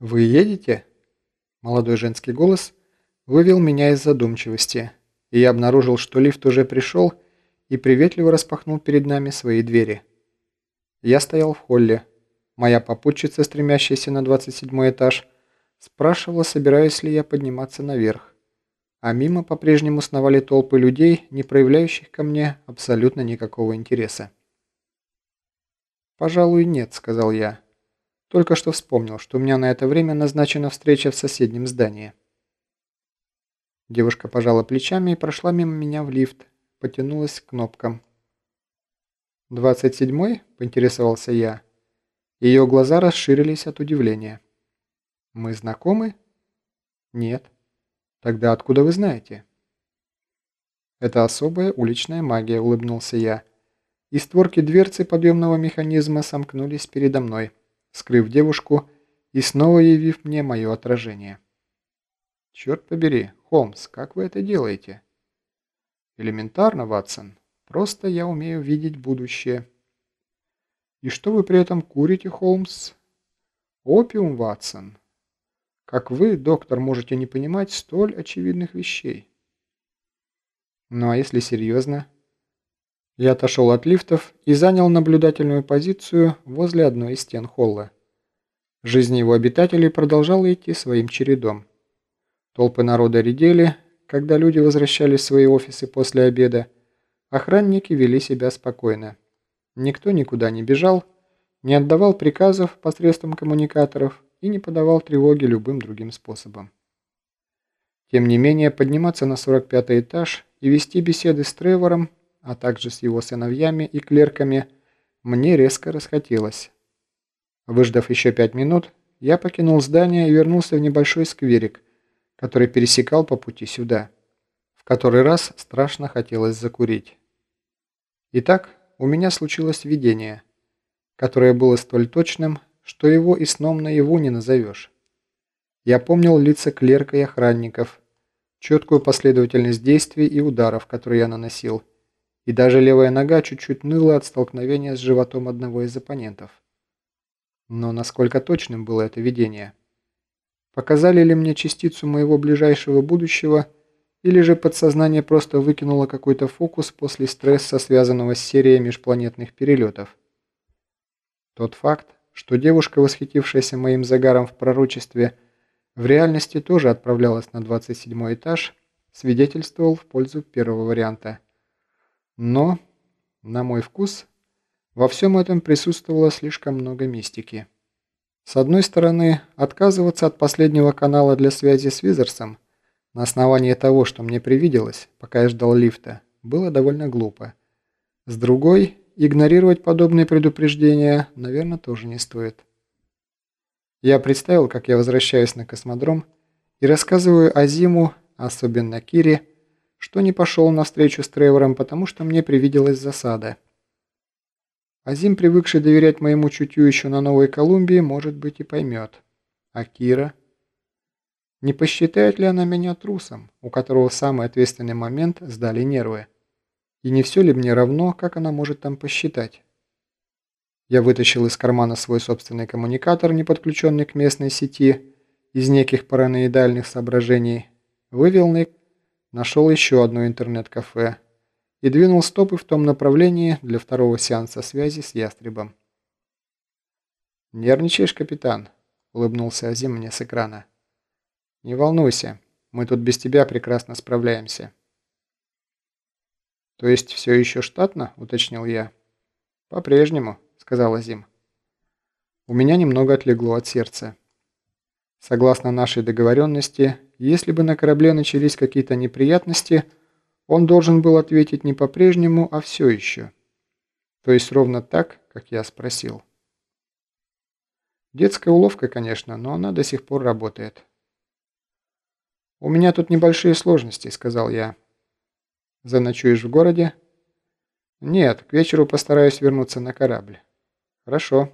«Вы едете?» Молодой женский голос вывел меня из задумчивости, и я обнаружил, что лифт уже пришел и приветливо распахнул перед нами свои двери. Я стоял в холле. Моя попутчица, стремящаяся на 27 этаж, спрашивала, собираюсь ли я подниматься наверх. А мимо по-прежнему сновали толпы людей, не проявляющих ко мне абсолютно никакого интереса. «Пожалуй, нет», — сказал я. Только что вспомнил, что у меня на это время назначена встреча в соседнем здании. Девушка пожала плечами и прошла мимо меня в лифт, потянулась к кнопкам. «Двадцать седьмой?» – поинтересовался я. Ее глаза расширились от удивления. «Мы знакомы?» «Нет». «Тогда откуда вы знаете?» «Это особая уличная магия», – улыбнулся я. И створки дверцы подъемного механизма сомкнулись передо мной скрыв девушку и снова явив мне мое отражение. «Черт побери, Холмс, как вы это делаете?» «Элементарно, Ватсон. Просто я умею видеть будущее». «И что вы при этом курите, Холмс?» «Опиум, Ватсон. Как вы, доктор, можете не понимать столь очевидных вещей?» «Ну а если серьезно?» Я отошел от лифтов и занял наблюдательную позицию возле одной из стен холла. Жизнь его обитателей продолжала идти своим чередом. Толпы народа редели, когда люди возвращались в свои офисы после обеда. Охранники вели себя спокойно. Никто никуда не бежал, не отдавал приказов посредством коммуникаторов и не подавал тревоги любым другим способом. Тем не менее, подниматься на 45 этаж и вести беседы с Тревором а также с его сыновьями и клерками, мне резко расхотелось. Выждав еще пять минут, я покинул здание и вернулся в небольшой скверик, который пересекал по пути сюда. В который раз страшно хотелось закурить. Итак, у меня случилось видение, которое было столь точным, что его и сном наяву не назовешь. Я помнил лица клерка и охранников, четкую последовательность действий и ударов, которые я наносил, и даже левая нога чуть-чуть ныла от столкновения с животом одного из оппонентов. Но насколько точным было это видение? Показали ли мне частицу моего ближайшего будущего, или же подсознание просто выкинуло какой-то фокус после стресса, связанного с серией межпланетных перелетов? Тот факт, что девушка, восхитившаяся моим загаром в пророчестве, в реальности тоже отправлялась на 27 этаж, свидетельствовал в пользу первого варианта – но, на мой вкус, во всем этом присутствовало слишком много мистики. С одной стороны, отказываться от последнего канала для связи с Визерсом на основании того, что мне привиделось, пока я ждал лифта, было довольно глупо. С другой, игнорировать подобные предупреждения, наверное, тоже не стоит. Я представил, как я возвращаюсь на космодром и рассказываю Азиму, особенно Кире, что не пошел на встречу с Тревором, потому что мне привиделась засада. Азим, привыкший доверять моему чутью еще на Новой Колумбии, может быть и поймет. А Кира? Не посчитает ли она меня трусом, у которого в самый ответственный момент сдали нервы? И не все ли мне равно, как она может там посчитать? Я вытащил из кармана свой собственный коммуникатор, не подключенный к местной сети, из неких параноидальных соображений, вывел на нашел еще одно интернет-кафе и двинул стопы в том направлении для второго сеанса связи с ястребом. «Нервничаешь, капитан?» – улыбнулся Азим мне с экрана. «Не волнуйся, мы тут без тебя прекрасно справляемся». «То есть все еще штатно?» – уточнил я. «По-прежнему», – сказал Азим. У меня немного отлегло от сердца. Согласно нашей договоренности, если бы на корабле начались какие-то неприятности, он должен был ответить не по-прежнему, а все еще. То есть ровно так, как я спросил. Детская уловка, конечно, но она до сих пор работает. «У меня тут небольшие сложности», — сказал я. «Заночуешь в городе?» «Нет, к вечеру постараюсь вернуться на корабль». «Хорошо».